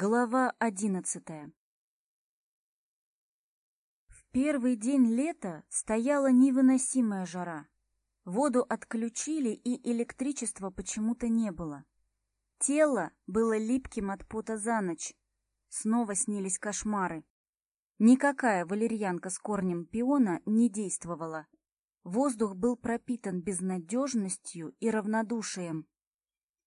Глава одиннадцатая В первый день лета стояла невыносимая жара. Воду отключили, и электричества почему-то не было. Тело было липким от пота за ночь. Снова снились кошмары. Никакая валерьянка с корнем пиона не действовала. Воздух был пропитан безнадежностью и равнодушием.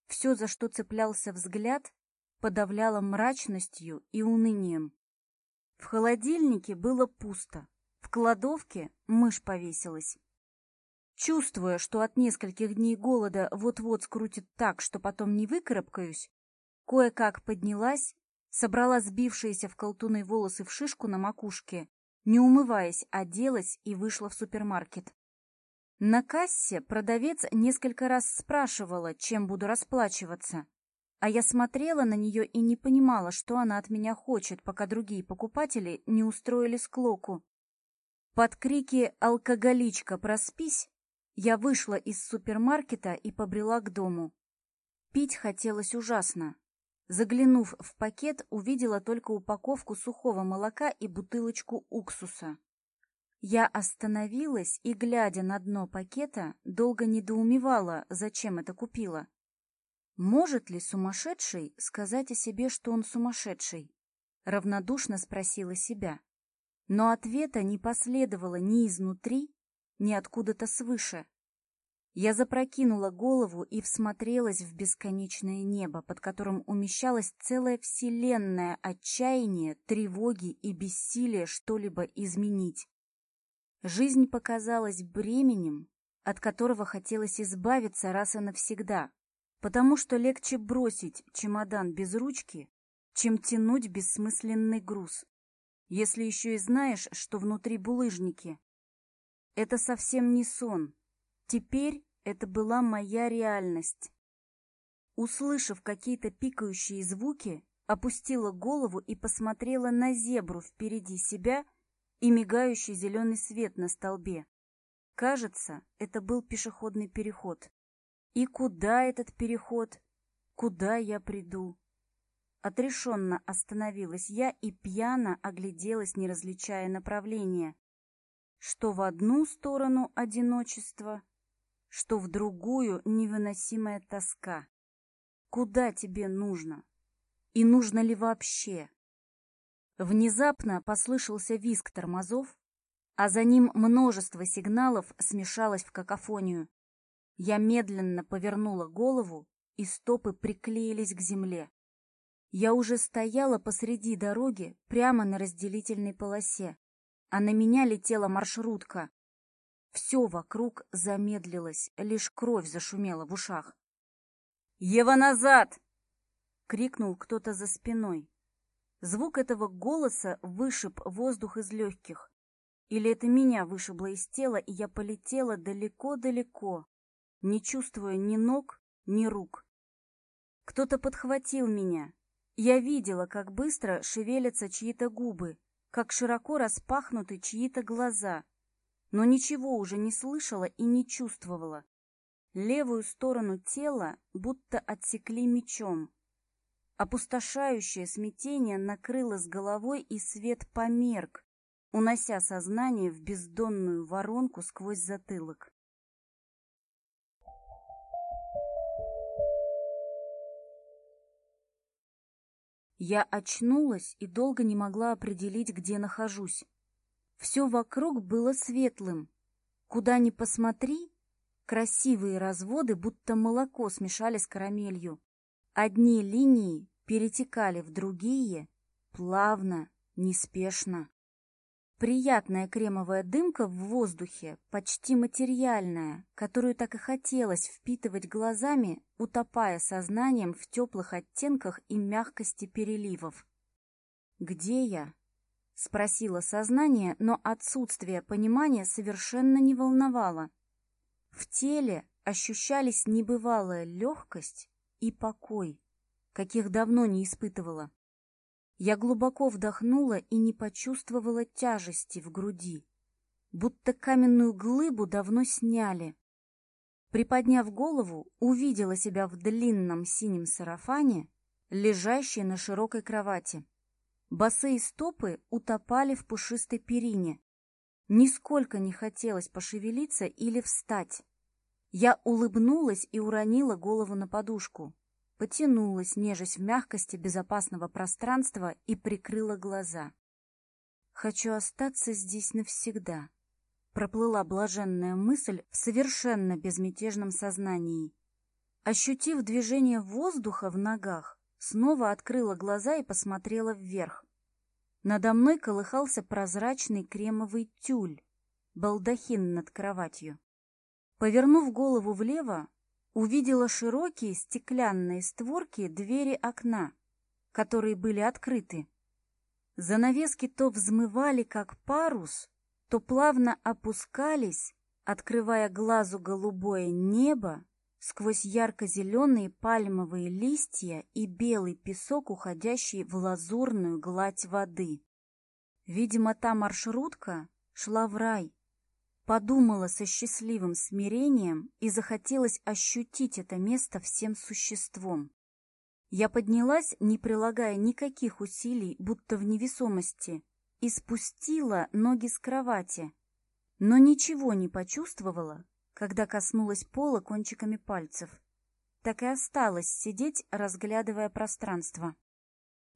Все, за что цеплялся взгляд, подавляла мрачностью и унынием. В холодильнике было пусто, в кладовке мышь повесилась. Чувствуя, что от нескольких дней голода вот-вот скрутит так, что потом не выкарабкаюсь, кое-как поднялась, собрала сбившиеся в колтуны волосы в шишку на макушке, не умываясь, оделась и вышла в супермаркет. На кассе продавец несколько раз спрашивала, чем буду расплачиваться. А я смотрела на нее и не понимала, что она от меня хочет, пока другие покупатели не устроили склоку. Под крики «Алкоголичка, проспись!» я вышла из супермаркета и побрела к дому. Пить хотелось ужасно. Заглянув в пакет, увидела только упаковку сухого молока и бутылочку уксуса. Я остановилась и, глядя на дно пакета, долго недоумевала, зачем это купила. Может ли сумасшедший сказать о себе, что он сумасшедший? Равнодушно спросила себя. Но ответа не последовало ни изнутри, ни откуда-то свыше. Я запрокинула голову и всмотрелась в бесконечное небо, под которым умещалась целая вселенная отчаяния, тревоги и бессилия что-либо изменить. Жизнь показалась бременем, от которого хотелось избавиться раз и навсегда потому что легче бросить чемодан без ручки, чем тянуть бессмысленный груз, если еще и знаешь, что внутри булыжники. Это совсем не сон. Теперь это была моя реальность. Услышав какие-то пикающие звуки, опустила голову и посмотрела на зебру впереди себя и мигающий зеленый свет на столбе. Кажется, это был пешеходный переход. И куда этот переход? Куда я приду? Отрешенно остановилась я и пьяно огляделась, не различая направления. Что в одну сторону одиночество, что в другую невыносимая тоска. Куда тебе нужно? И нужно ли вообще? Внезапно послышался визг тормозов, а за ним множество сигналов смешалось в какофонию. Я медленно повернула голову, и стопы приклеились к земле. Я уже стояла посреди дороги, прямо на разделительной полосе, а на меня летела маршрутка. Все вокруг замедлилось, лишь кровь зашумела в ушах. «Ева, назад!» — крикнул кто-то за спиной. Звук этого голоса вышиб воздух из легких. Или это меня вышибло из тела, и я полетела далеко-далеко, не чувствуя ни ног, ни рук. Кто-то подхватил меня. Я видела, как быстро шевелятся чьи-то губы, как широко распахнуты чьи-то глаза, но ничего уже не слышала и не чувствовала. Левую сторону тела будто отсекли мечом. Опустошающее смятение накрыло с головой, и свет померк, унося сознание в бездонную воронку сквозь затылок. Я очнулась и долго не могла определить, где нахожусь. Все вокруг было светлым. Куда ни посмотри, красивые разводы, будто молоко смешали с карамелью. Одни линии перетекали в другие, плавно, неспешно. Приятная кремовая дымка в воздухе, почти материальная, которую так и хотелось впитывать глазами, утопая сознанием в теплых оттенках и мягкости переливов. «Где я?» — спросила сознание, но отсутствие понимания совершенно не волновало. В теле ощущались небывалая легкость и покой, каких давно не испытывала. Я глубоко вдохнула и не почувствовала тяжести в груди, будто каменную глыбу давно сняли. Приподняв голову, увидела себя в длинном синем сарафане, лежащей на широкой кровати. Босые стопы утопали в пушистой перине. Нисколько не хотелось пошевелиться или встать. Я улыбнулась и уронила голову на подушку потянулась, нежась в мягкости безопасного пространства и прикрыла глаза. «Хочу остаться здесь навсегда», — проплыла блаженная мысль в совершенно безмятежном сознании. Ощутив движение воздуха в ногах, снова открыла глаза и посмотрела вверх. Надо мной колыхался прозрачный кремовый тюль, балдахин над кроватью. Повернув голову влево, увидела широкие стеклянные створки двери окна, которые были открыты. Занавески то взмывали, как парус, то плавно опускались, открывая глазу голубое небо сквозь ярко-зеленые пальмовые листья и белый песок, уходящий в лазурную гладь воды. Видимо, та маршрутка шла в рай, подумала со счастливым смирением и захотелось ощутить это место всем существом. Я поднялась, не прилагая никаких усилий, будто в невесомости, и спустила ноги с кровати, но ничего не почувствовала, когда коснулась пола кончиками пальцев. Так и осталась сидеть, разглядывая пространство.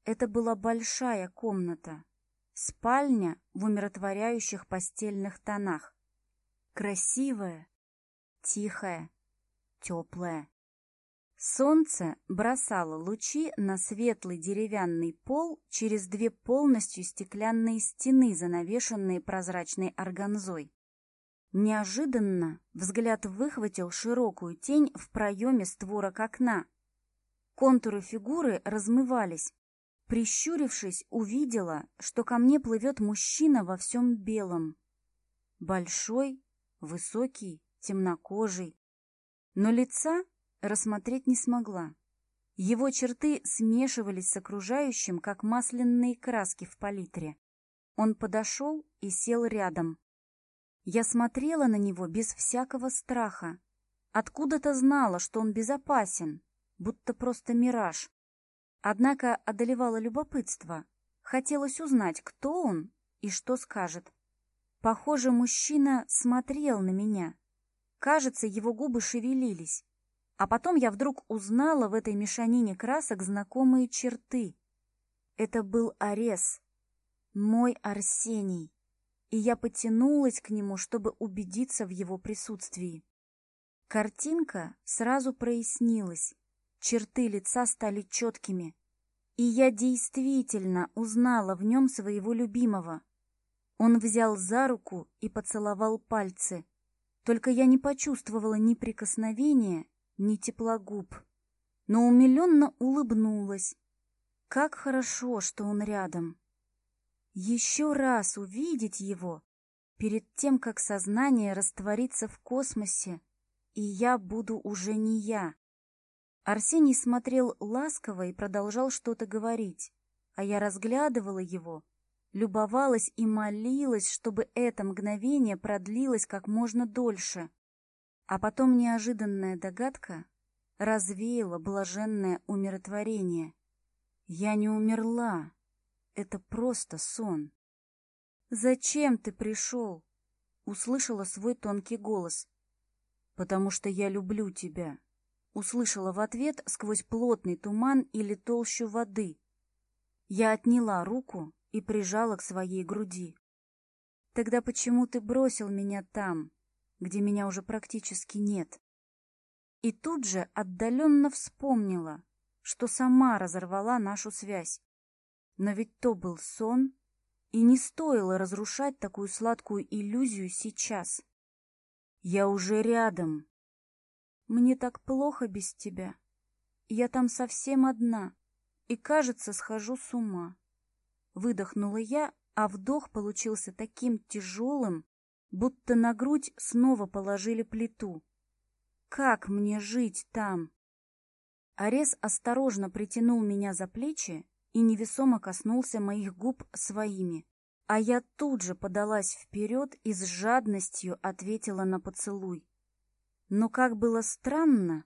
Это была большая комната, спальня в умиротворяющих постельных тонах красивая, тихая, теплая. Солнце бросало лучи на светлый деревянный пол через две полностью стеклянные стены, занавешенные прозрачной органзой. Неожиданно взгляд выхватил широкую тень в проеме створок окна. Контуры фигуры размывались. Прищурившись, увидела, что ко мне плывет мужчина во всем белом. Большой, высокий, темнокожий. Но лица рассмотреть не смогла. Его черты смешивались с окружающим, как масляные краски в палитре. Он подошел и сел рядом. Я смотрела на него без всякого страха. Откуда-то знала, что он безопасен, будто просто мираж. Однако одолевало любопытство. Хотелось узнать, кто он и что скажет. Похоже, мужчина смотрел на меня. Кажется, его губы шевелились. А потом я вдруг узнала в этой мешанине красок знакомые черты. Это был Арес, мой Арсений, и я потянулась к нему, чтобы убедиться в его присутствии. Картинка сразу прояснилась, черты лица стали четкими, и я действительно узнала в нем своего любимого. Он взял за руку и поцеловал пальцы. Только я не почувствовала ни прикосновения, ни тепла губ, но умиленно улыбнулась. Как хорошо, что он рядом. Еще раз увидеть его перед тем, как сознание растворится в космосе, и я буду уже не я. Арсений смотрел ласково и продолжал что-то говорить, а я разглядывала его — любовалась и молилась, чтобы это мгновение продлилось как можно дольше. А потом неожиданная догадка развеяла блаженное умиротворение. «Я не умерла. Это просто сон». «Зачем ты пришел?» — услышала свой тонкий голос. «Потому что я люблю тебя», — услышала в ответ сквозь плотный туман или толщу воды. Я отняла руку и прижала к своей груди. Тогда почему ты бросил меня там, где меня уже практически нет? И тут же отдаленно вспомнила, что сама разорвала нашу связь. Но ведь то был сон, и не стоило разрушать такую сладкую иллюзию сейчас. Я уже рядом. Мне так плохо без тебя. Я там совсем одна и, кажется, схожу с ума. Выдохнула я, а вдох получился таким тяжелым, будто на грудь снова положили плиту. Как мне жить там? Арес осторожно притянул меня за плечи и невесомо коснулся моих губ своими, а я тут же подалась вперед и с жадностью ответила на поцелуй. Но как было странно,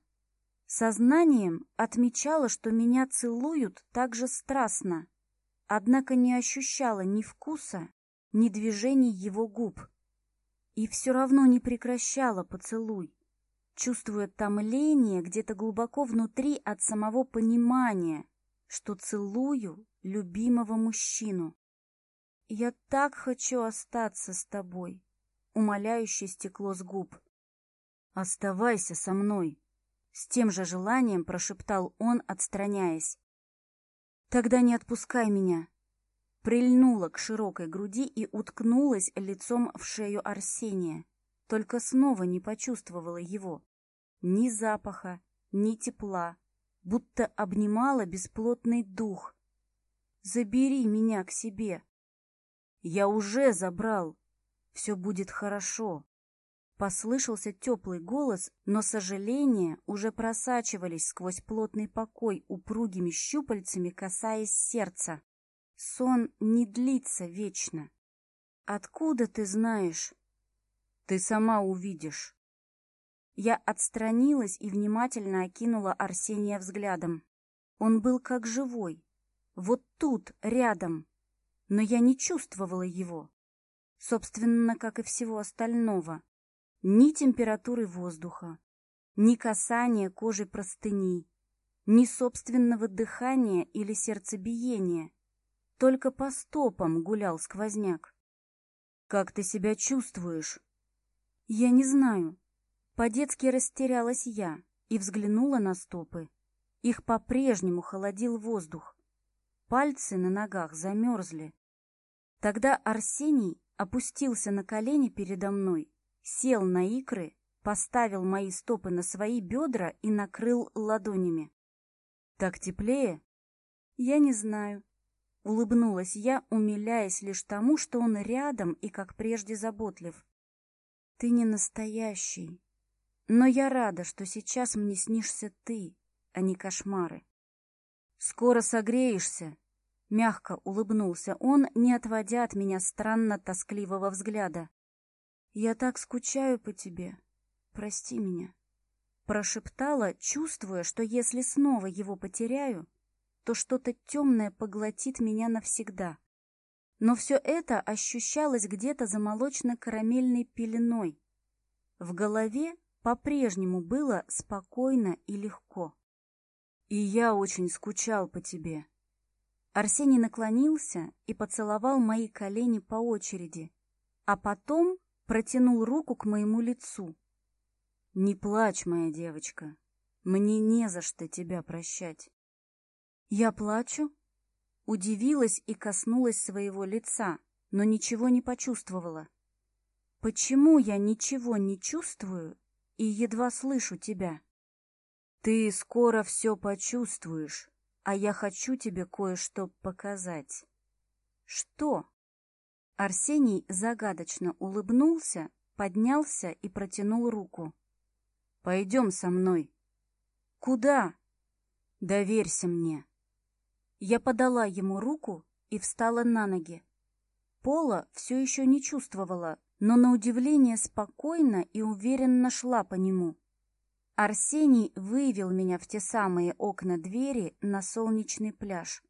сознанием отмечала, что меня целуют так же страстно, однако не ощущала ни вкуса, ни движений его губ. И все равно не прекращала поцелуй, чувствуя томление где-то глубоко внутри от самого понимания, что целую любимого мужчину. «Я так хочу остаться с тобой», — умоляюще стекло с губ. «Оставайся со мной», — с тем же желанием прошептал он, отстраняясь. Тогда не отпускай меня!» Прильнула к широкой груди и уткнулась лицом в шею Арсения. Только снова не почувствовала его. Ни запаха, ни тепла. Будто обнимала бесплотный дух. «Забери меня к себе!» «Я уже забрал! Все будет хорошо!» Послышался теплый голос, но сожаления уже просачивались сквозь плотный покой упругими щупальцами, касаясь сердца. Сон не длится вечно. Откуда ты знаешь? Ты сама увидишь. Я отстранилась и внимательно окинула Арсения взглядом. Он был как живой. Вот тут, рядом. Но я не чувствовала его. Собственно, как и всего остального ни температуры воздуха, ни касания кожи простыней, ни собственного дыхания или сердцебиения. Только по стопам гулял сквозняк. «Как ты себя чувствуешь?» «Я не знаю». По-детски растерялась я и взглянула на стопы. Их по-прежнему холодил воздух. Пальцы на ногах замерзли. Тогда Арсений опустился на колени передо мной сел на икры, поставил мои стопы на свои бедра и накрыл ладонями. «Так теплее?» «Я не знаю», — улыбнулась я, умиляясь лишь тому, что он рядом и, как прежде, заботлив. «Ты не настоящий, но я рада, что сейчас мне снишься ты, а не кошмары». «Скоро согреешься», — мягко улыбнулся он, не отводя от меня странно тоскливого взгляда. «Я так скучаю по тебе. Прости меня». Прошептала, чувствуя, что если снова его потеряю, то что-то темное поглотит меня навсегда. Но все это ощущалось где-то за молочно-карамельной пеленой. В голове по-прежнему было спокойно и легко. «И я очень скучал по тебе». Арсений наклонился и поцеловал мои колени по очереди, а потом протянул руку к моему лицу. «Не плачь, моя девочка, мне не за что тебя прощать». «Я плачу?» Удивилась и коснулась своего лица, но ничего не почувствовала. «Почему я ничего не чувствую и едва слышу тебя?» «Ты скоро все почувствуешь, а я хочу тебе кое-что показать». «Что?» Арсений загадочно улыбнулся, поднялся и протянул руку. «Пойдем со мной». «Куда?» «Доверься мне». Я подала ему руку и встала на ноги. Пола все еще не чувствовала, но на удивление спокойно и уверенно шла по нему. Арсений вывел меня в те самые окна двери на солнечный пляж.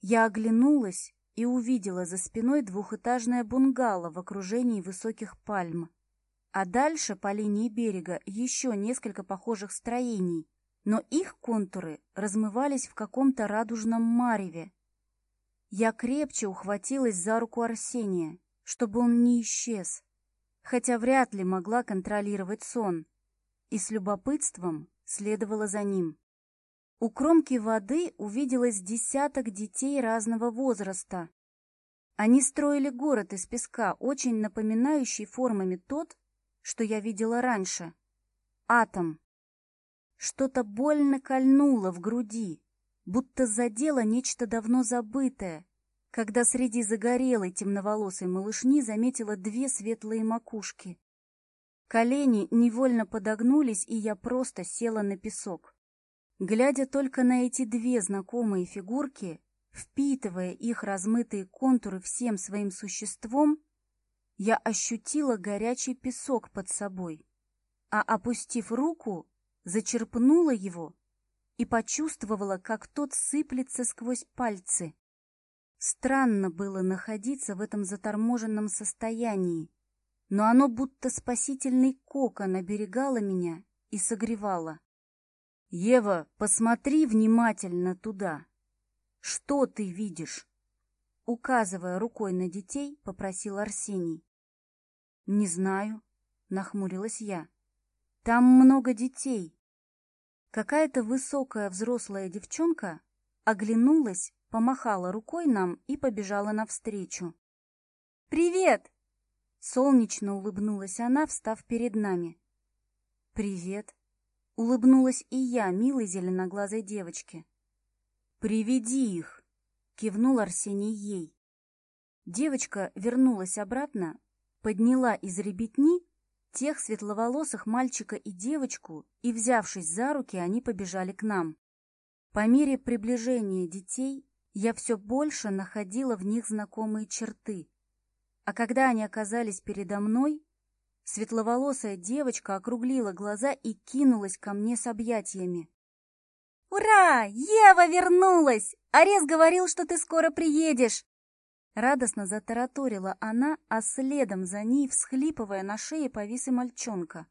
Я оглянулась и увидела за спиной двухэтажное бунгало в окружении высоких пальм. А дальше по линии берега еще несколько похожих строений, но их контуры размывались в каком-то радужном мареве. Я крепче ухватилась за руку Арсения, чтобы он не исчез, хотя вряд ли могла контролировать сон, и с любопытством следовала за ним. У кромки воды увиделось десяток детей разного возраста. Они строили город из песка, очень напоминающий формами тот, что я видела раньше. Атом. Что-то больно кольнуло в груди, будто задело нечто давно забытое, когда среди загорелой темноволосой малышни заметила две светлые макушки. Колени невольно подогнулись, и я просто села на песок глядя только на эти две знакомые фигурки, впитывая их размытые контуры всем своим существом, я ощутила горячий песок под собой, а, опустив руку, зачерпнула его и почувствовала, как тот сыплется сквозь пальцы. Странно было находиться в этом заторможенном состоянии, но оно будто спасительный кокон оберегало меня и согревало. «Ева, посмотри внимательно туда. Что ты видишь?» Указывая рукой на детей, попросил Арсений. «Не знаю», — нахмурилась я. «Там много детей». Какая-то высокая взрослая девчонка оглянулась, помахала рукой нам и побежала навстречу. «Привет!» — солнечно улыбнулась она, встав перед нами. «Привет!» Улыбнулась и я, милой зеленоглазой девочке. «Приведи их!» — кивнул Арсений ей. Девочка вернулась обратно, подняла из ребятни тех светловолосых мальчика и девочку, и, взявшись за руки, они побежали к нам. По мере приближения детей я все больше находила в них знакомые черты. А когда они оказались передо мной, Светловолосая девочка округлила глаза и кинулась ко мне с объятиями. «Ура! Ева вернулась! Арес говорил, что ты скоро приедешь!» Радостно затараторила она, а следом за ней, всхлипывая на шее, повис и мальчонка.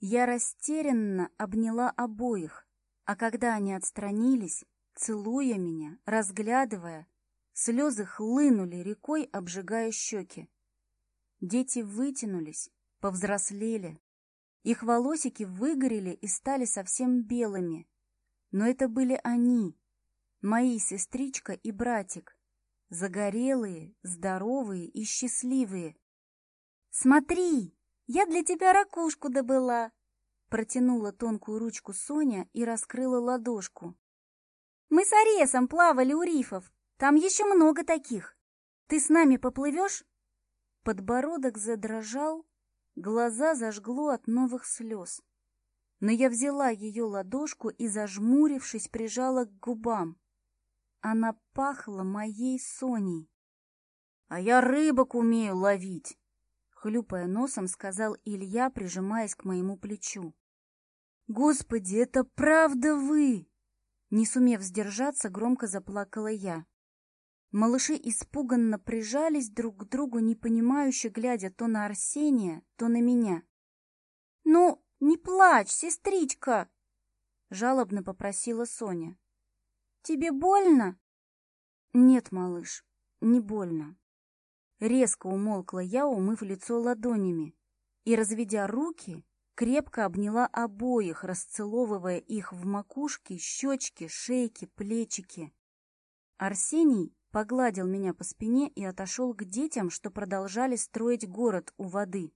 Я растерянно обняла обоих, а когда они отстранились, целуя меня, разглядывая, слезы хлынули рекой, обжигая щеки. Дети вытянулись, повзрослели. Их волосики выгорели и стали совсем белыми. Но это были они, мои сестричка и братик, загорелые, здоровые и счастливые. «Смотри, я для тебя ракушку добыла!» Протянула тонкую ручку Соня и раскрыла ладошку. «Мы с Оресом плавали у рифов, там еще много таких. Ты с нами поплывешь?» Подбородок задрожал, глаза зажгло от новых слез. Но я взяла ее ладошку и, зажмурившись, прижала к губам. Она пахла моей Соней. «А я рыбок умею ловить!» Хлюпая носом, сказал Илья, прижимаясь к моему плечу. «Господи, это правда вы!» Не сумев сдержаться, громко заплакала я. Малыши испуганно прижались друг к другу, не понимающе глядя то на Арсения, то на меня. «Ну, не плачь, сестричка!» — жалобно попросила Соня. «Тебе больно?» «Нет, малыш, не больно». Резко умолкла я, умыв лицо ладонями, и, разведя руки, крепко обняла обоих, расцеловывая их в макушке, щечки, шейки, плечики. Арсений погладил меня по спине и отошел к детям, что продолжали строить город у воды.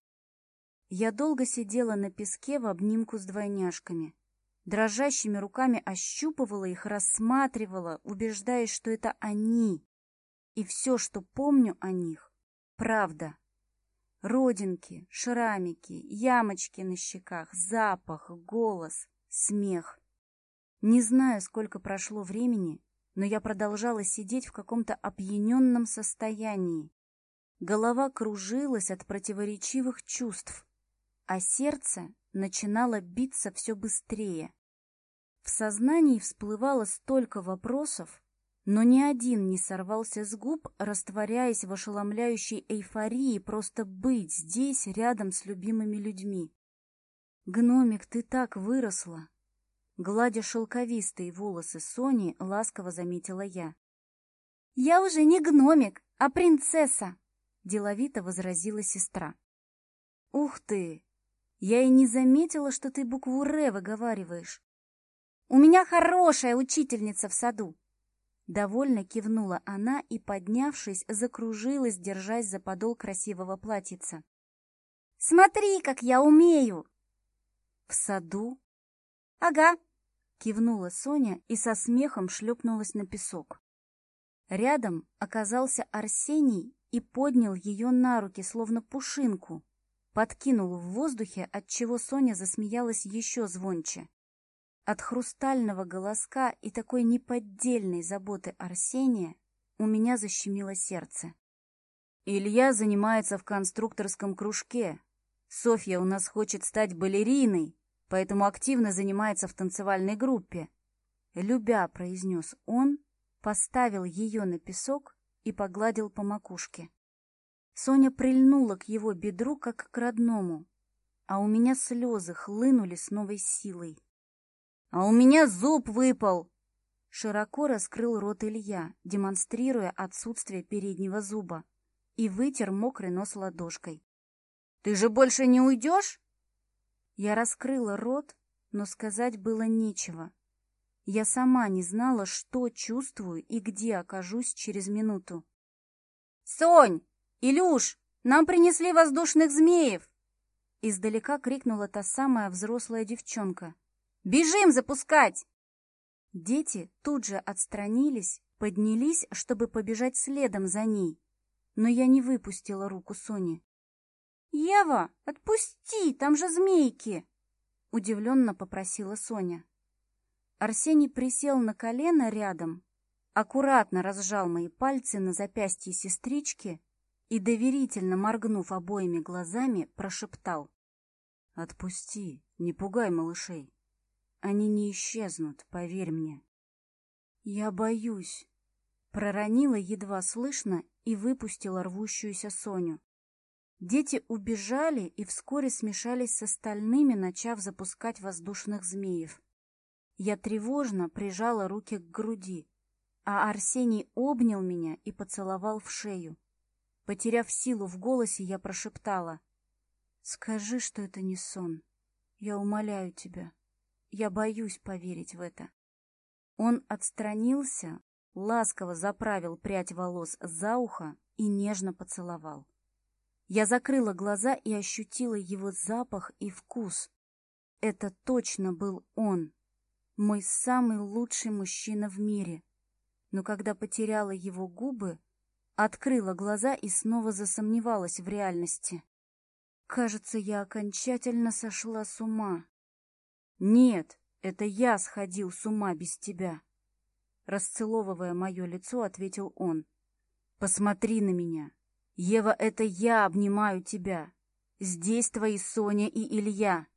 Я долго сидела на песке в обнимку с двойняшками. Дрожащими руками ощупывала их, рассматривала, убеждаясь, что это они. И все, что помню о них, правда. Родинки, шрамики, ямочки на щеках, запах, голос, смех. Не знаю, сколько прошло времени, но я продолжала сидеть в каком-то опьяненном состоянии. Голова кружилась от противоречивых чувств, а сердце начинало биться все быстрее. В сознании всплывало столько вопросов, но ни один не сорвался с губ, растворяясь в ошеломляющей эйфории просто быть здесь, рядом с любимыми людьми. «Гномик, ты так выросла!» Гладя шелковистые волосы Сони, ласково заметила я. «Я уже не гномик, а принцесса!» Деловито возразила сестра. «Ух ты! Я и не заметила, что ты букву «Р» выговариваешь. У меня хорошая учительница в саду!» Довольно кивнула она и, поднявшись, закружилась, держась за подол красивого платьица. «Смотри, как я умею!» «В саду?» «Ага, Кивнула Соня и со смехом шлепнулась на песок. Рядом оказался Арсений и поднял ее на руки, словно пушинку. Подкинул в воздухе, отчего Соня засмеялась еще звонче. От хрустального голоска и такой неподдельной заботы Арсения у меня защемило сердце. «Илья занимается в конструкторском кружке. Софья у нас хочет стать балериной, поэтому активно занимается в танцевальной группе. Любя, произнес он, поставил ее на песок и погладил по макушке. Соня прильнула к его бедру, как к родному, а у меня слезы хлынули с новой силой. «А у меня зуб выпал!» Широко раскрыл рот Илья, демонстрируя отсутствие переднего зуба, и вытер мокрый нос ладошкой. «Ты же больше не уйдешь?» Я раскрыла рот, но сказать было нечего. Я сама не знала, что чувствую и где окажусь через минуту. «Сонь! Илюш! Нам принесли воздушных змеев!» Издалека крикнула та самая взрослая девчонка. «Бежим запускать!» Дети тут же отстранились, поднялись, чтобы побежать следом за ней. Но я не выпустила руку Сони. «Ева, отпусти, там же змейки!» Удивленно попросила Соня. Арсений присел на колено рядом, аккуратно разжал мои пальцы на запястье сестрички и, доверительно моргнув обоими глазами, прошептал. «Отпусти, не пугай малышей. Они не исчезнут, поверь мне». «Я боюсь», — проронила едва слышно и выпустила рвущуюся Соню. Дети убежали и вскоре смешались с остальными, начав запускать воздушных змеев. Я тревожно прижала руки к груди, а Арсений обнял меня и поцеловал в шею. Потеряв силу в голосе, я прошептала. «Скажи, что это не сон. Я умоляю тебя. Я боюсь поверить в это». Он отстранился, ласково заправил прядь волос за ухо и нежно поцеловал. Я закрыла глаза и ощутила его запах и вкус. Это точно был он, мой самый лучший мужчина в мире. Но когда потеряла его губы, открыла глаза и снова засомневалась в реальности. Кажется, я окончательно сошла с ума. Нет, это я сходил с ума без тебя. Расцеловывая мое лицо, ответил он. Посмотри на меня. Ева, это я обнимаю тебя. Здесь твои Соня и Илья.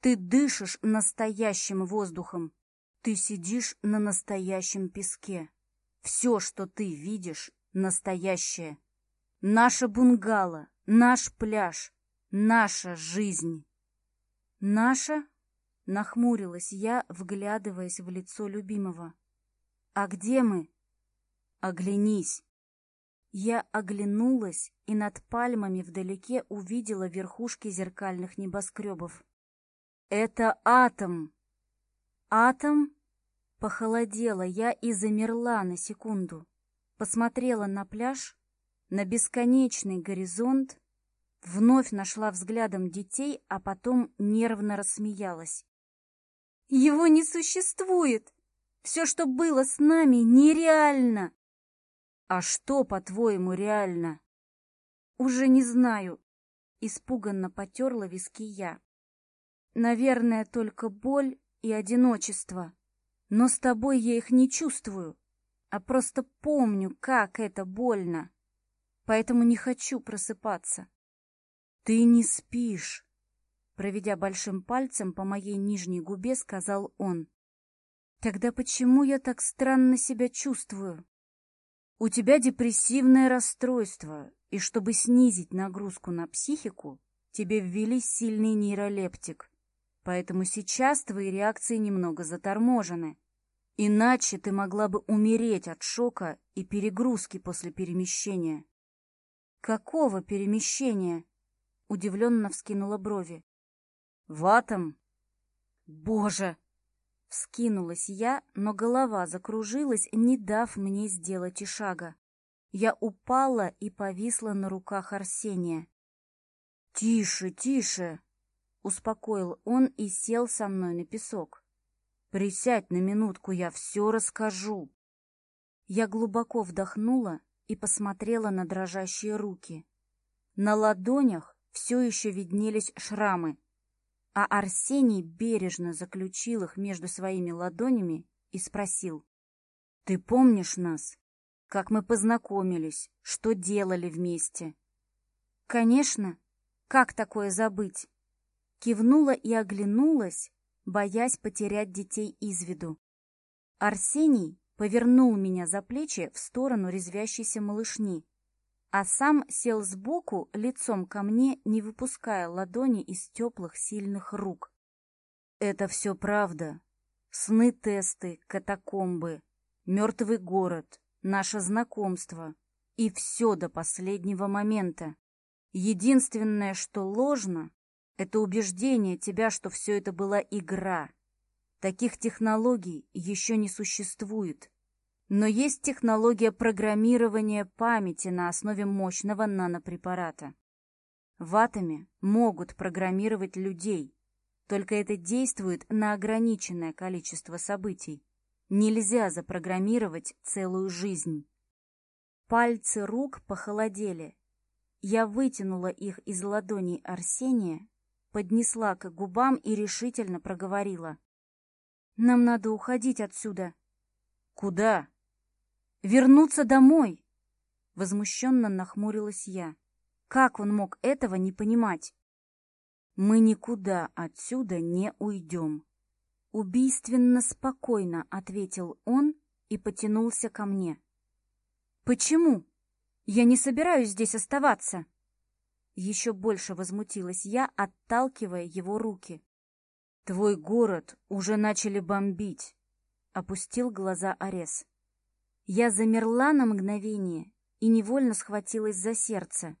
Ты дышишь настоящим воздухом. Ты сидишь на настоящем песке. Все, что ты видишь, настоящее. Наша бунгало, наш пляж, наша жизнь. Наша? Нахмурилась я, вглядываясь в лицо любимого. А где мы? Оглянись. Я оглянулась и над пальмами вдалеке увидела верхушки зеркальных небоскребов. «Это атом!» «Атом?» Похолодела я и замерла на секунду. Посмотрела на пляж, на бесконечный горизонт, вновь нашла взглядом детей, а потом нервно рассмеялась. «Его не существует! Все, что было с нами, нереально!» «А что, по-твоему, реально?» «Уже не знаю», — испуганно потерла виски я. «Наверное, только боль и одиночество. Но с тобой я их не чувствую, а просто помню, как это больно. Поэтому не хочу просыпаться». «Ты не спишь», — проведя большим пальцем по моей нижней губе, сказал он. «Тогда почему я так странно себя чувствую?» У тебя депрессивное расстройство, и чтобы снизить нагрузку на психику, тебе ввели сильный нейролептик. Поэтому сейчас твои реакции немного заторможены. Иначе ты могла бы умереть от шока и перегрузки после перемещения. Какого перемещения? Удивленно вскинула брови. В атом? Боже! Вскинулась я, но голова закружилась, не дав мне сделать и шага. Я упала и повисла на руках Арсения. «Тише, тише!» — успокоил он и сел со мной на песок. «Присядь на минутку, я все расскажу!» Я глубоко вдохнула и посмотрела на дрожащие руки. На ладонях все еще виднелись шрамы, а Арсений бережно заключил их между своими ладонями и спросил. «Ты помнишь нас? Как мы познакомились? Что делали вместе?» «Конечно! Как такое забыть?» Кивнула и оглянулась, боясь потерять детей из виду. Арсений повернул меня за плечи в сторону резвящейся малышни а сам сел сбоку, лицом ко мне, не выпуская ладони из теплых сильных рук. «Это все правда. Сны-тесты, катакомбы, мертвый город, наше знакомство. И все до последнего момента. Единственное, что ложно, это убеждение тебя, что все это была игра. Таких технологий еще не существует». Но есть технология программирования памяти на основе мощного нанопрепарата. В атоме могут программировать людей, только это действует на ограниченное количество событий. Нельзя запрограммировать целую жизнь. Пальцы рук похолодели. Я вытянула их из ладоней Арсения, поднесла к губам и решительно проговорила. «Нам надо уходить отсюда». «Куда?» вернуться домой!» Возмущенно нахмурилась я. Как он мог этого не понимать? «Мы никуда отсюда не уйдем!» Убийственно спокойно ответил он и потянулся ко мне. «Почему? Я не собираюсь здесь оставаться!» Еще больше возмутилась я, отталкивая его руки. «Твой город уже начали бомбить!» — опустил глаза Арес. Я замерла на мгновение и невольно схватилась за сердце,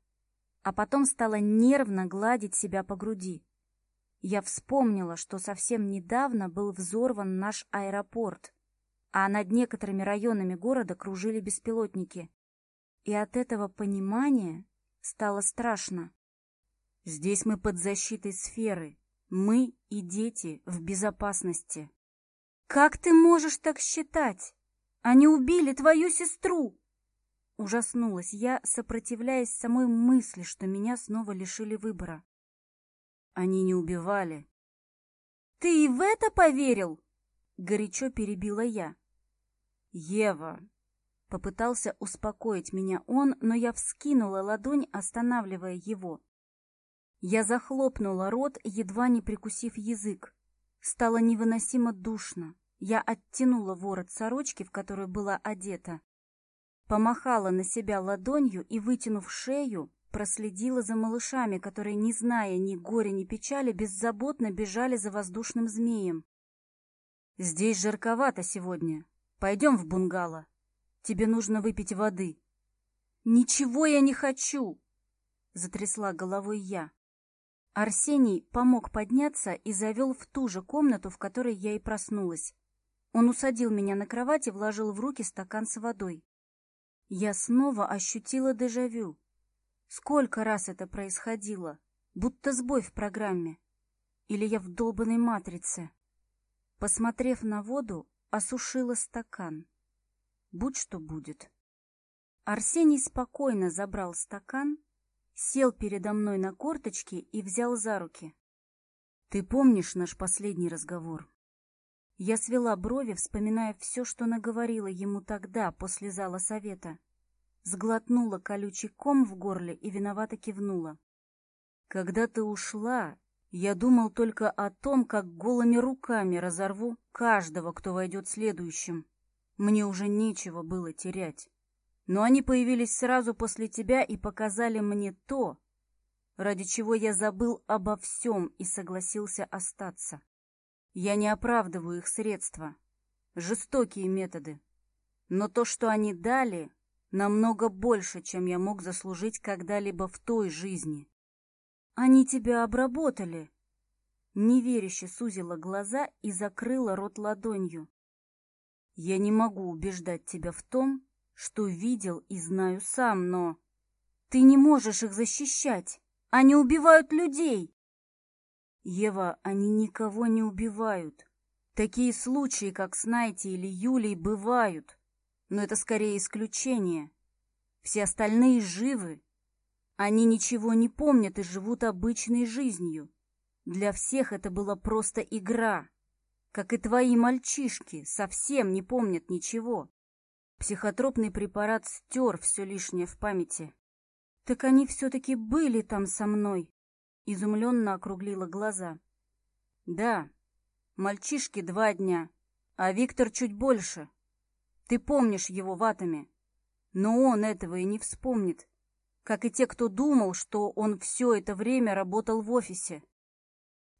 а потом стала нервно гладить себя по груди. Я вспомнила, что совсем недавно был взорван наш аэропорт, а над некоторыми районами города кружили беспилотники. И от этого понимания стало страшно. Здесь мы под защитой сферы. Мы и дети в безопасности. «Как ты можешь так считать?» Они убили твою сестру!» Ужаснулась я, сопротивляясь самой мысли, что меня снова лишили выбора. Они не убивали. «Ты и в это поверил?» — горячо перебила я. «Ева!» — попытался успокоить меня он, но я вскинула ладонь, останавливая его. Я захлопнула рот, едва не прикусив язык. Стало невыносимо душно. Я оттянула ворот сорочки, в которую была одета, помахала на себя ладонью и, вытянув шею, проследила за малышами, которые, не зная ни горя, ни печали, беззаботно бежали за воздушным змеем. «Здесь жарковато сегодня. Пойдем в бунгало. Тебе нужно выпить воды». «Ничего я не хочу!» — затрясла головой я. Арсений помог подняться и завел в ту же комнату, в которой я и проснулась. Он усадил меня на кровать и вложил в руки стакан с водой. Я снова ощутила дежавю. Сколько раз это происходило? Будто сбой в программе. Или я в долбанной матрице? Посмотрев на воду, осушила стакан. Будь что будет. Арсений спокойно забрал стакан, сел передо мной на корточки и взял за руки. «Ты помнишь наш последний разговор?» Я свела брови, вспоминая все, что наговорила ему тогда, после зала совета. Сглотнула колючий ком в горле и виновато кивнула. «Когда ты ушла, я думал только о том, как голыми руками разорву каждого, кто войдет следующим. Мне уже нечего было терять. Но они появились сразу после тебя и показали мне то, ради чего я забыл обо всем и согласился остаться». Я не оправдываю их средства. Жестокие методы. Но то, что они дали, намного больше, чем я мог заслужить когда-либо в той жизни. Они тебя обработали. Неверяще сузила глаза и закрыла рот ладонью. Я не могу убеждать тебя в том, что видел и знаю сам, но... Ты не можешь их защищать. Они убивают людей. Ева, они никого не убивают. Такие случаи, как с Найти или Юлей, бывают. Но это скорее исключение. Все остальные живы. Они ничего не помнят и живут обычной жизнью. Для всех это была просто игра. Как и твои мальчишки, совсем не помнят ничего. Психотропный препарат стер все лишнее в памяти. Так они все-таки были там со мной изумленно округлила глаза. «Да, мальчишки два дня, а Виктор чуть больше. Ты помнишь его ватами, но он этого и не вспомнит, как и те, кто думал, что он все это время работал в офисе».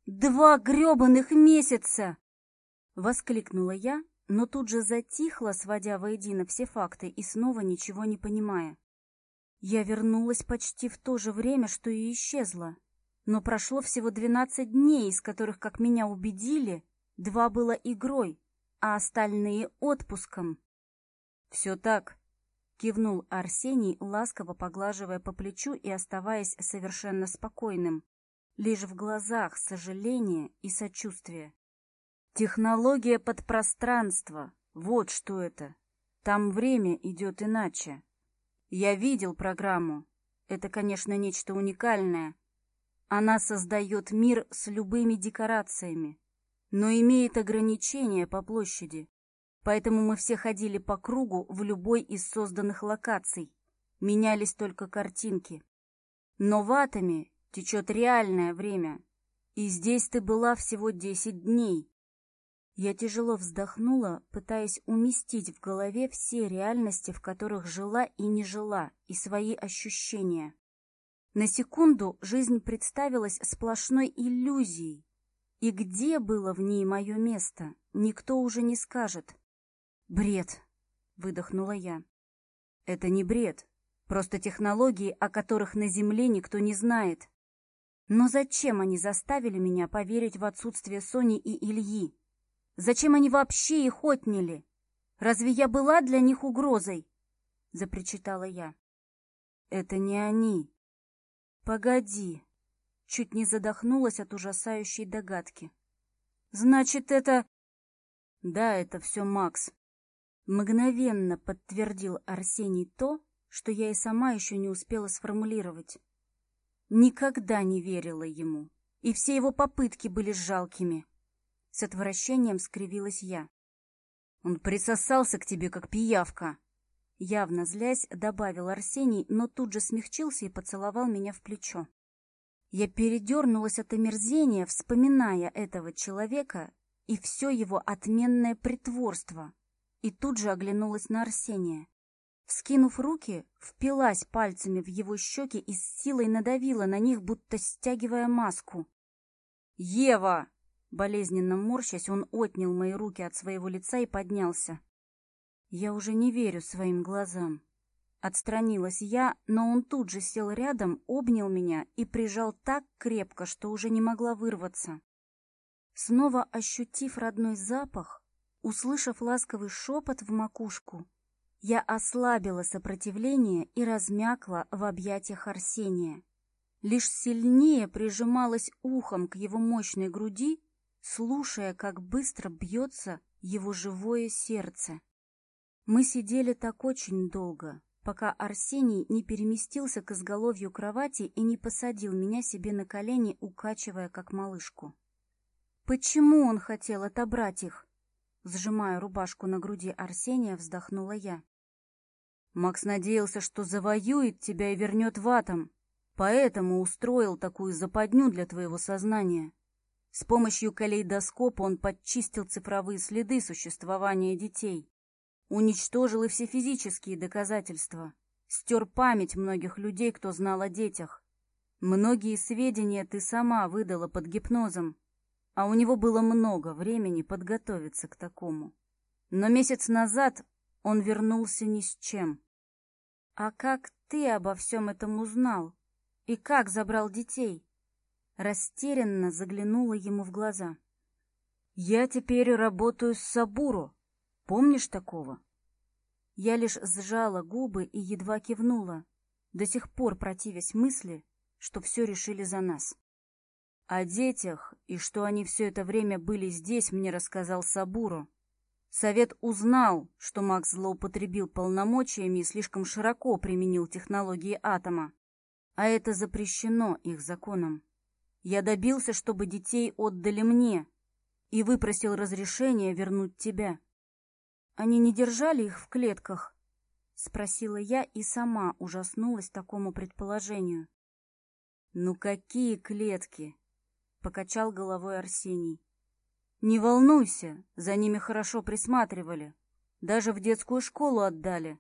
«Два гребаных месяца!» — воскликнула я, но тут же затихла, сводя воедино все факты и снова ничего не понимая. Я вернулась почти в то же время, что и исчезла. Но прошло всего 12 дней, из которых, как меня убедили, два было игрой, а остальные — отпуском. «Все так», — кивнул Арсений, ласково поглаживая по плечу и оставаясь совершенно спокойным. Лишь в глазах сожаление и сочувствие. «Технология подпространства. Вот что это. Там время идет иначе. Я видел программу. Это, конечно, нечто уникальное, она создает мир с любыми декорациями, но имеет ограничения по площади. Поэтому мы все ходили по кругу в любой из созданных локаций. Менялись только картинки. Но в атоме течет реальное время. И здесь ты была всего 10 дней. Я тяжело вздохнула, пытаясь уместить в голове все реальности, в которых жила и не жила, и свои ощущения. На секунду жизнь представилась сплошной иллюзией. И где было в ней мое место, никто уже не скажет. «Бред!» — выдохнула я. «Это не бред. Просто технологии, о которых на Земле никто не знает. Но зачем они заставили меня поверить в отсутствие Сони и Ильи? Зачем они вообще их отняли? Разве я была для них угрозой?» — запричитала я. «Это не они», «Погоди!» — чуть не задохнулась от ужасающей догадки. «Значит, это...» «Да, это все Макс», — мгновенно подтвердил Арсений то, что я и сама еще не успела сформулировать. Никогда не верила ему, и все его попытки были жалкими. С отвращением скривилась я. «Он присосался к тебе, как пиявка!» явно злясь, добавил Арсений, но тут же смягчился и поцеловал меня в плечо. Я передернулась от омерзения, вспоминая этого человека и все его отменное притворство, и тут же оглянулась на Арсения. Вскинув руки, впилась пальцами в его щеки и с силой надавила на них, будто стягивая маску. «Ева!» Болезненно морщась, он отнял мои руки от своего лица и поднялся. Я уже не верю своим глазам. Отстранилась я, но он тут же сел рядом, обнял меня и прижал так крепко, что уже не могла вырваться. Снова ощутив родной запах, услышав ласковый шепот в макушку, я ослабила сопротивление и размякла в объятиях Арсения. Лишь сильнее прижималась ухом к его мощной груди, слушая, как быстро бьется его живое сердце. Мы сидели так очень долго, пока Арсений не переместился к изголовью кровати и не посадил меня себе на колени, укачивая как малышку. «Почему он хотел отобрать их?» Сжимая рубашку на груди Арсения, вздохнула я. «Макс надеялся, что завоюет тебя и вернет в атом, поэтому устроил такую западню для твоего сознания», с помощью калейдоскопа он подчистил цифровые следы существования детей уничтожил и все физические доказательства, стер память многих людей, кто знал о детях. Многие сведения ты сама выдала под гипнозом, а у него было много времени подготовиться к такому. Но месяц назад он вернулся ни с чем. «А как ты обо всем этом узнал? И как забрал детей?» Растерянно заглянула ему в глаза. «Я теперь работаю с Сабуру», Помнишь такого?» Я лишь сжала губы и едва кивнула, до сих пор противясь мысли, что все решили за нас. О детях и что они все это время были здесь, мне рассказал Сабуру. Совет узнал, что Макс злоупотребил полномочиями и слишком широко применил технологии атома. А это запрещено их законом. Я добился, чтобы детей отдали мне, и выпросил разрешение вернуть тебя. Они не держали их в клетках? Спросила я и сама ужаснулась такому предположению. Ну какие клетки? Покачал головой Арсений. Не волнуйся, за ними хорошо присматривали. Даже в детскую школу отдали.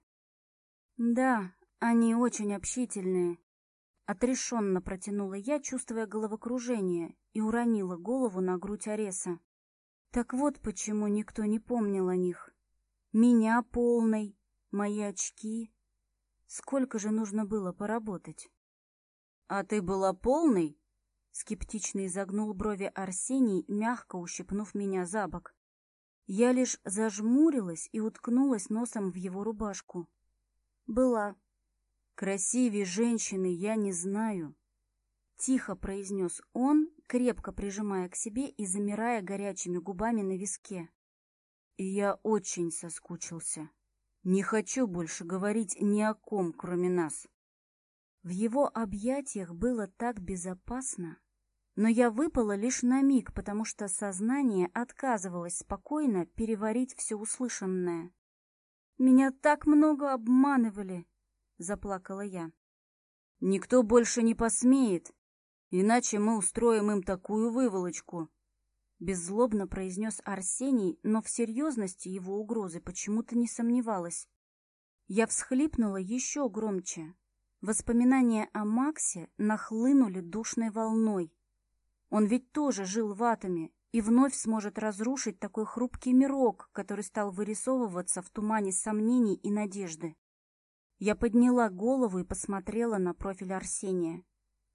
Да, они очень общительные. Отрешенно протянула я, чувствуя головокружение, и уронила голову на грудь Ареса. Так вот почему никто не помнил о них меня полной, мои очки. Сколько же нужно было поработать? — А ты была полной? — скептично изогнул брови Арсений, мягко ущипнув меня за бок. Я лишь зажмурилась и уткнулась носом в его рубашку. — Была. — Красивей женщины я не знаю. Тихо произнес он, крепко прижимая к себе и замирая горячими губами на виске. И я очень соскучился. Не хочу больше говорить ни о ком, кроме нас. В его объятиях было так безопасно. Но я выпала лишь на миг, потому что сознание отказывалось спокойно переварить все услышанное. «Меня так много обманывали!» — заплакала я. «Никто больше не посмеет, иначе мы устроим им такую выволочку, беззлобно произнес Арсений, но в серьезности его угрозы почему-то не сомневалась. Я всхлипнула еще громче. Воспоминания о Максе нахлынули душной волной. Он ведь тоже жил в атоме и вновь сможет разрушить такой хрупкий мирок, который стал вырисовываться в тумане сомнений и надежды. Я подняла голову и посмотрела на профиль Арсения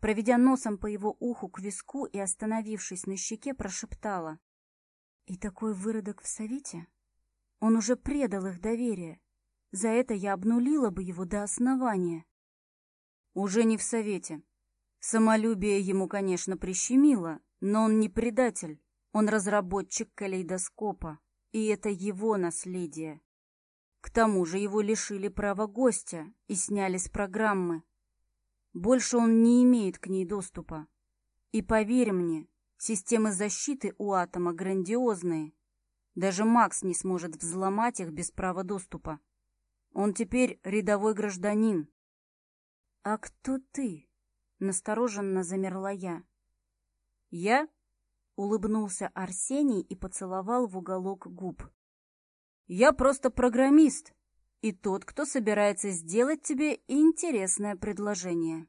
проведя носом по его уху к виску и, остановившись на щеке, прошептала. «И такой выродок в совете? Он уже предал их доверие. За это я обнулила бы его до основания». «Уже не в совете. Самолюбие ему, конечно, прищемило, но он не предатель, он разработчик калейдоскопа, и это его наследие. К тому же его лишили права гостя и сняли с программы». Больше он не имеет к ней доступа. И поверь мне, системы защиты у атома грандиозные. Даже Макс не сможет взломать их без права доступа. Он теперь рядовой гражданин. — А кто ты? — настороженно замерла я. — Я? — улыбнулся Арсений и поцеловал в уголок губ. — Я просто программист. — и тот, кто собирается сделать тебе интересное предложение.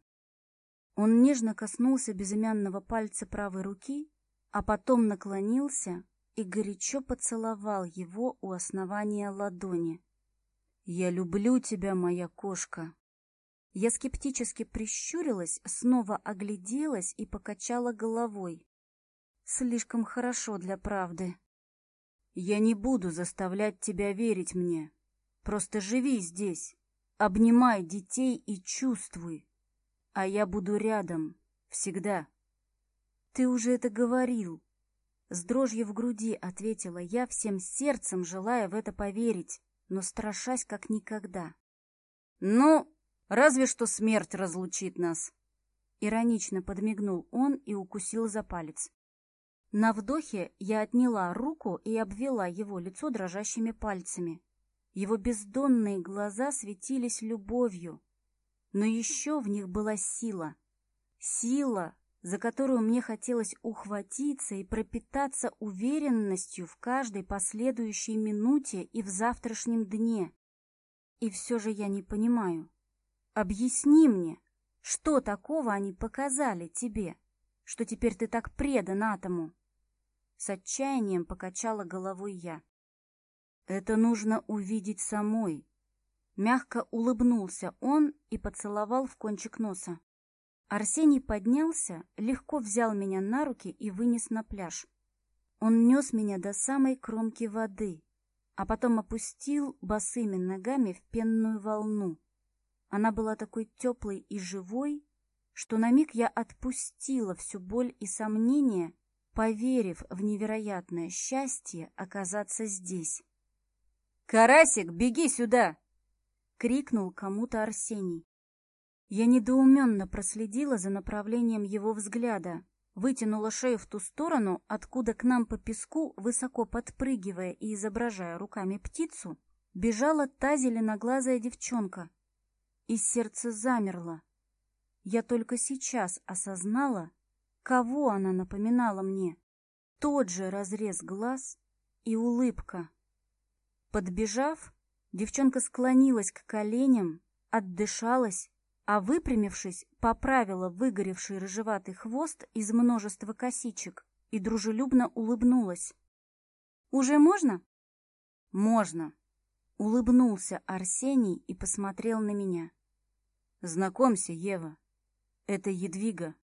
Он нежно коснулся безымянного пальца правой руки, а потом наклонился и горячо поцеловал его у основания ладони. «Я люблю тебя, моя кошка!» Я скептически прищурилась, снова огляделась и покачала головой. «Слишком хорошо для правды!» «Я не буду заставлять тебя верить мне!» Просто живи здесь, обнимай детей и чувствуй. А я буду рядом, всегда. Ты уже это говорил. С дрожью в груди ответила я, всем сердцем желая в это поверить, но страшась как никогда. Ну, разве что смерть разлучит нас. Иронично подмигнул он и укусил за палец. На вдохе я отняла руку и обвела его лицо дрожащими пальцами. Его бездонные глаза светились любовью, но еще в них была сила. Сила, за которую мне хотелось ухватиться и пропитаться уверенностью в каждой последующей минуте и в завтрашнем дне. И все же я не понимаю. Объясни мне, что такого они показали тебе, что теперь ты так предан атому? С отчаянием покачала головой я. Это нужно увидеть самой. Мягко улыбнулся он и поцеловал в кончик носа. Арсений поднялся, легко взял меня на руки и вынес на пляж. Он нес меня до самой кромки воды, а потом опустил босыми ногами в пенную волну. Она была такой теплой и живой, что на миг я отпустила всю боль и сомнения, поверив в невероятное счастье оказаться здесь. «Карасик, беги сюда!» — крикнул кому-то Арсений. Я недоуменно проследила за направлением его взгляда, вытянула шею в ту сторону, откуда к нам по песку, высоко подпрыгивая и изображая руками птицу, бежала та зеленоглазая девчонка. И сердце замерло. Я только сейчас осознала, кого она напоминала мне. Тот же разрез глаз и улыбка. Подбежав, девчонка склонилась к коленям, отдышалась, а выпрямившись, поправила выгоревший рыжеватый хвост из множества косичек и дружелюбно улыбнулась. «Уже можно?» «Можно», — улыбнулся Арсений и посмотрел на меня. «Знакомься, Ева, это Едвига».